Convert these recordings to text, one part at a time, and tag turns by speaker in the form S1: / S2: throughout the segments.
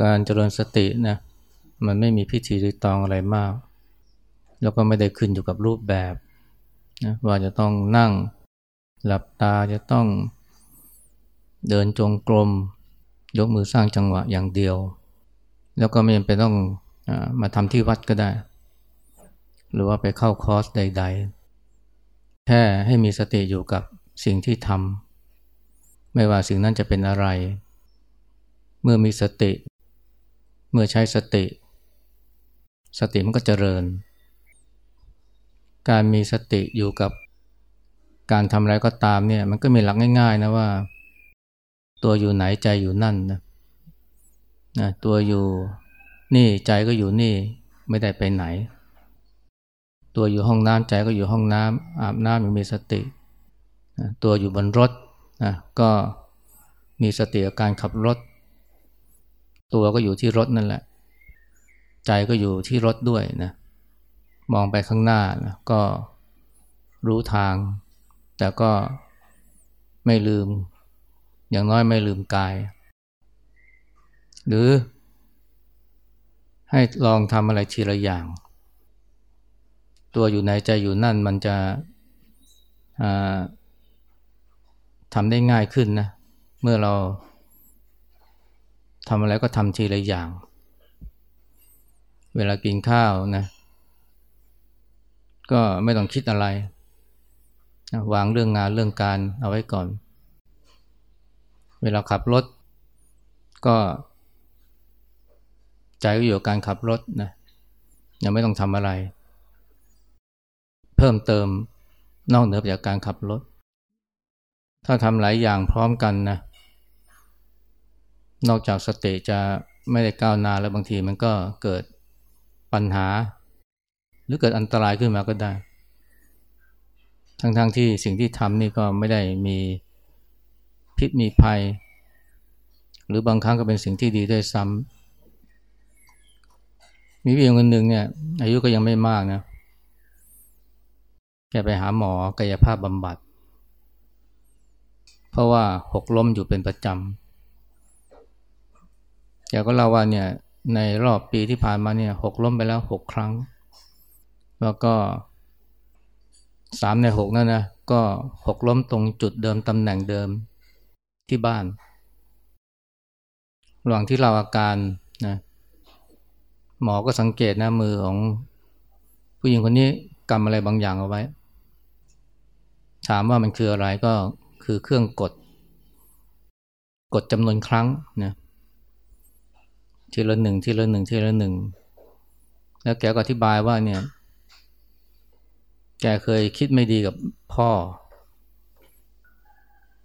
S1: การเจริญสตินะมันไม่มีพิธีรีตองอะไรมาก แล้วก็ไม่ได้ขึ้นอยู่กับรูปแบบนะว่าจะต้องนั่งหลับตาจะต้องเดินจงกรม ยกมือสร้างจังหวะอย่างเดียว แล้วก็ไม่จำเป็นต้องอมาทำที่วัดก็ได้ หรือว่าไปเข้าคอร์สใด ๆ แค่ให้มีสติอยู่กับสิ่งที่ทำไม่ว่าสิ่งนั้นจะเป็นอะไร เมื่อมีสติ เมื่อใช้สติ สติมันก็เจริญ การมีสติอยู่กับการทำอะไรก็ตามเนี่ย มันก็มีหลักง่ายๆนะว่า ตัวอยู่ไหนใจอยู่นั่นนะนะตัวอยู่นี่ใจก็อยู่นี่ไม่ได้ไปไหน ตัวอยู่ห้องน้ำใจก็อยู่ห้องน้ำอาบน้ำยังมีสตินะตัวอยู่บนรถนะก็มีสติกับการขับรถ ตัวก็อยู่ที่รถนั่นแหละ ใจก็อยู่ที่รถด้วยนะมองไปข้างหน้านะก็รู้ทาง แต่ก็ไม่ลืม อย่างน้อยไม่ลืมกาย หรือให้ลองทำอะไรทีละอย่าง ตัวอยู่ไหนใจอยู่นั่นมันจะทำได้ง่ายขึ้นนะ เมื่อเรา ทำอะไรก็ทำทีละอย่าง เวลากินข้าวนะ ก็ไม่ต้องคิดอะไร วางเรื่องงานเรื่องการเอาไว้ก่อน เวลาขับรถ ก็ใจก็อยู่กับการขับรถนะยังไม่ต้องทำอะไร เพิ่มเติมนอกเหนือจากการขับรถ ถ้าทำหลายอย่างพร้อมกันนะ นอกจากสติจะไม่ได้ก้าวหน้าแล้วบางทีมันก็เกิดปัญหา หรือเกิดอันตรายขึ้นมาก็ได้ ทั้งๆทที่สิ่งที่ทำนี่ก็ไม่ได้มีพิษมีภัย หรือบางครั้งก็เป็นสิ่งที่ดีด้วยซ้ำมีพี่คนหนึ่งเนี่ย อายุก็ยังไม่มากนะแกไปหาหมอกายภาพบำบัด เพราะว่าหกล้มอยู่เป็นประจำ แกก็เล่าว่าเนี่ยในรอบปีที่ผ่านมาเนี่ยหกล้มไปแล้วหกครั้ง แล้วก็สามในหกนั่นนะก็หกล้มตรงจุดเดิมตำแหน่งเดิมที่บ้านระหว่างที่เราอาการนะหมอก็สังเกตนะมือของผู้หญิงคนนี้กำอะไรบางอย่างเอาไว้ ถามว่ามันคืออะไรก็คือเครื่องกด กดจำนวนครั้งนะ ทีละหนึ่งทีละหนึ่งทีละหนึ่ง แล้วแกก็อธิบายว่าเนี่ย แกเคยคิดไม่ดีกับพ่อ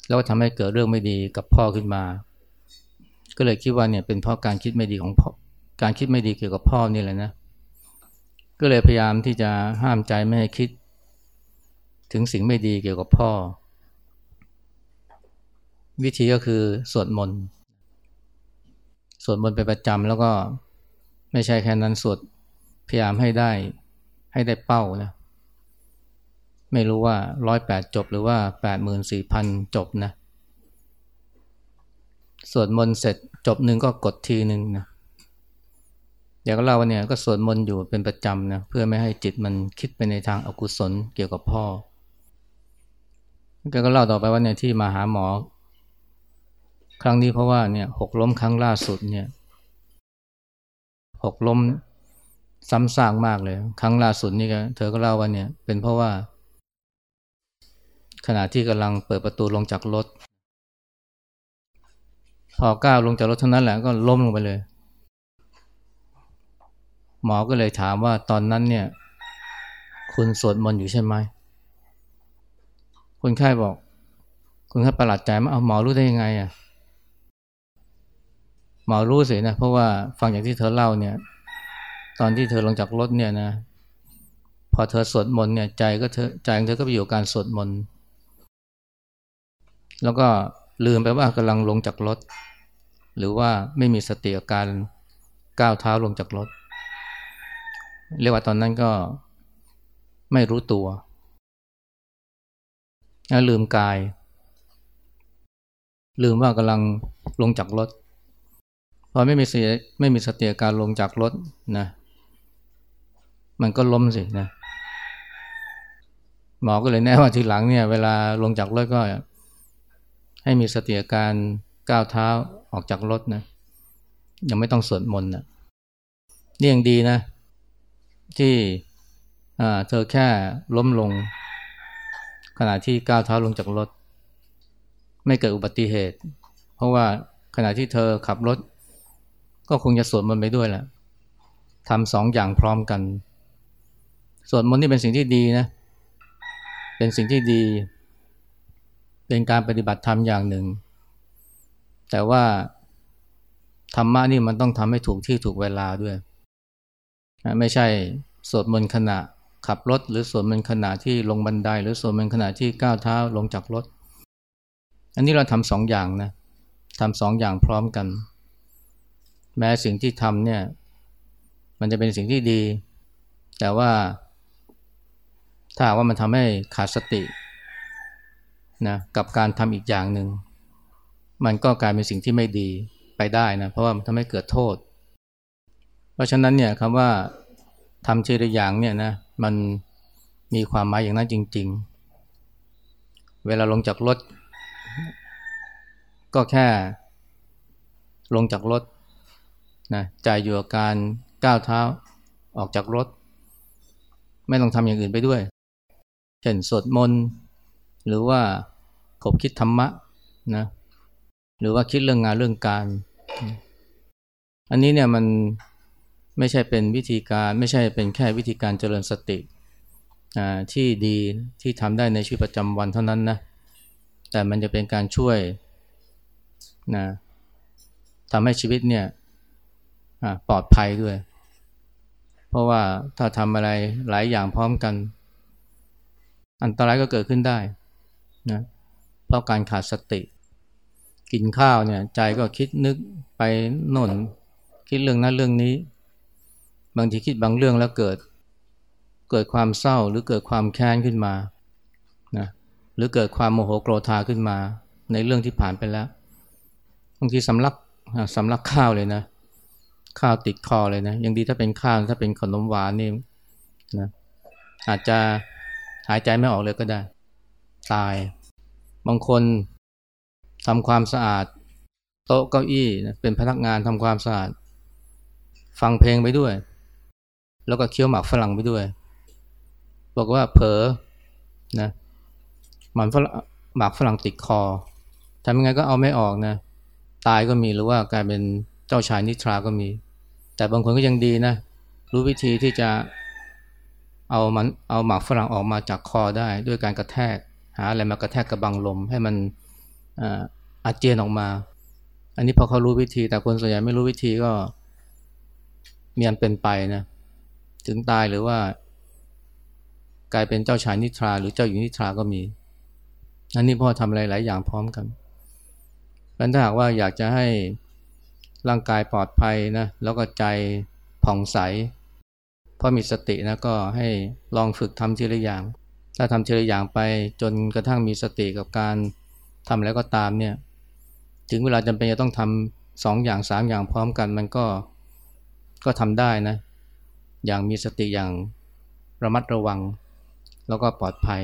S1: แล้วก็ทำให้เกิดเรื่องไม่ดีกับพ่อขึ้นมา ก็เลยคิดว่าเนี่ยเป็นเพราะการคิดไม่ดีของพ่อการคิดไม่ดีเกี่ยวกับพ่อนี่แหละนะ ก็เลยพยายามที่จะห้ามใจไม่ให้คิด ถึงสิ่งไม่ดีเกี่ยวกับพ่อ วิธีก็คือสวดมนต์ สวดมนต์เป็นประจำแล้วก็ไม่ใช่แค่นั้นสวดพยายามให้ได้ให้ได้เป้านะไม่รู้ว่าร้อยแปดจบหรือว่าแปดหมื่นสี่พันจบนะสวดมนต์เสร็จจบหนึ่งก็กดทีหนึ่งนะอยากเล่าว่าเนี่ยก็สวดมนต์อยู่เป็นประจำนะเพื่อไม่ให้จิตมันคิดไปในทางอากุศลเกี่ยวกับพ่อแกก็เล่าต่อไปว่าเนี่ยที่มาหาหมอ ครั้งนี้เพราะว่าเนี่ยหกล้มครั้งล่าสุดเนี่ยหกล้มซ้ำซากมากเลย ครั้งล่าสุดนี่ก็เธอก็เล่าว่าเนี่ยเป็นเพราะว่า ขณะที่กำลังเปิดประตูลงจากรถพอก้าวลงจากรถเท่านั้นแหละก็ล้มลงไปเลย หมอก็เลยถามว่าตอนนั้นเนี่ย คุณสวดมนต์อยู่ใช่ไหมคนไข้บอก คุณไข้ประหลาดใจมาเอาหมอรู้ได้ยังไงอะ หมอรู้สินะ เพราะว่าฟังจากที่เธอเล่าเนี่ย ตอนที่เธอลงจากรถเนี่ยนะ พอเธอสวดมนต์เนี่ยใจก็เธอใจของเธอก็ไปอยู่การสวดมนต์แล้วก็ลืมไปว่ากำลังลงจากรถ หรือว่าไม่มีสติอาการก้าวเท้าลงจากรถ เรียกว่าตอนนั้นก็ไม่รู้ตัวลืมกาย ลืมว่ากำลังลงจากรถ พอไม่มีสติไม่มีสติการลงจากรถนะ มันก็ล้มสินะ หมอก็เลยแน่ว่าทีหลังเนี่ย เวลาลงจากรถก็ ให้มีสติการก้าวเท้าออกจากรถนะ ยังไม่ต้องสวดมนต์นะนี่ยังดีนะ ที่เธอแค่ล้มลง ขณะที่ก้าวเท้าลงจากรถ ไม่เกิดอุบัติเหตุ เพราะว่าขณะที่เธอขับรถ ก็คงจะสวดมนต์ไปด้วยแหละทำสองอย่างพร้อมกันสวดมนต์นี่เป็นสิ่งที่ดีนะ เป็นสิ่งที่ดี เป็นการปฏิบัติธรรมอย่างหนึ่ง แต่ว่าธรรมะนี่มันต้องทำให้ถูกที่ถูกเวลาด้วย ไม่ใช่สวดมนต์ขณะขับรถ หรือสวดมนต์ขณะที่ลงบันได หรือสวดมนต์ขณะที่ก้าวเท้าลงจากรถ อันนี้เราทำสองอย่างนะทำสองอย่างพร้อมกัน แม้สิ่งที่ทำเนี่ย มันจะเป็นสิ่งที่ดี แต่ว่า ถ้าว่ามันทำให้ขาดสตินะกับการทำอีกอย่างหนึ่ง มันก็กลายเป็นสิ่งที่ไม่ดีไปได้นะเพราะว่ามันทำให้เกิดโทษ เพราะฉะนั้นเนี่ยคำว่าทำเชรอย่างเนี่ยนะมันมีความหมายอย่างนั้นจริง ๆ เวลาลงจากรถ ก็แค่ลงจากรถ นะใจอยู่กับการก้าวเท้าออกจากรถ ไม่ต้องทำอย่างอื่นไปด้วย เช่นสวดมนต์หรือว่าขบคิดธรรมะนะหรือว่าคิดเรื่องงานเรื่องการ อันนี้เนี่ยมันไม่ใช่เป็นวิธีการไม่ใช่เป็นแค่วิธีการเจริญสติที่ดีที่ทำได้ในชีวิตประจำวันเท่านั้นนะแต่มันจะเป็นการช่วยนะทำให้ชีวิตเนี่ย ปลอดภัยด้วย เพราะว่าถ้าทำอะไรหลายอย่างพร้อมกัน อันตรายก็เกิดขึ้นได้นะเพราะการขาดสติ กินข้าวเนี่ยใจก็คิดนึกไปโน่นคิดเรื่องนั้นเรื่องนี้ บางทีคิดบางเรื่องแล้วเกิด เกิดความเศร้าหรือเกิดความแค้นขึ้นมานะหรือเกิดความโมโหโกรธาขึ้นมา ในเรื่องที่ผ่านไปแล้วบางทีสำลักสำลักข้าวเลยนะ ข้าวติดคอเลยนะยังดีถ้าเป็นข้าวถ้าเป็นขนมหวานนี่นะอาจจะหายใจไม่ออกเลยก็ได้ ตาย บางคนทำความสะอาด โต๊ะเก้าอี้เป็นพนักงานทำความสะอาด ฟังเพลงไปด้วย แล้วก็เคี้ยวหมากฝรั่งไปด้วย บอกว่าเผลอนะมันฝรั่งหมากฝรั่งติดคอทำยังไงก็เอาไม่ออกนะ ตายก็มีหรือว่ากลายเป็นเจ้าชายนิทราก็มี แต่บางคนก็ยังดีนะ รู้วิธีที่จะเอามันเอาหมากฝรั่งออกมาจากคอได้ด้วยการกระแทก หาอะไรมากระแทกกระบังลม ให้มันอาเจียนออกมา อันนี้พอเขารู้วิธี แต่คนส่วนใหญ่ไม่รู้วิธีก็มีอันเป็นไปนะถึงตายหรือว่า กลายเป็นเจ้าชายนิทรา หรือเจ้าหญิงนิทราก็มีอันนี้พ่อทำอะไรหลายอย่างพร้อมกันเพราะถ้าหากว่าอยากจะให้ ร่างกายปลอดภัยนะแล้วก็ใจผ่องใสพอมีสตินะก็ให้ลองฝึกทำทีละอย่าง ถ้าทำทีละอย่างไปจนกระทั่งมีสติกับการทำแล้วก็ตามเนี่ยถึงเวลาจำเป็นจะต้องทำสองอย่างสามอย่างพร้อมกันมันก็ก็ทำได้นะ อย่างมีสติอย่างระมัดระวัง แล้วก็ปลอดภัย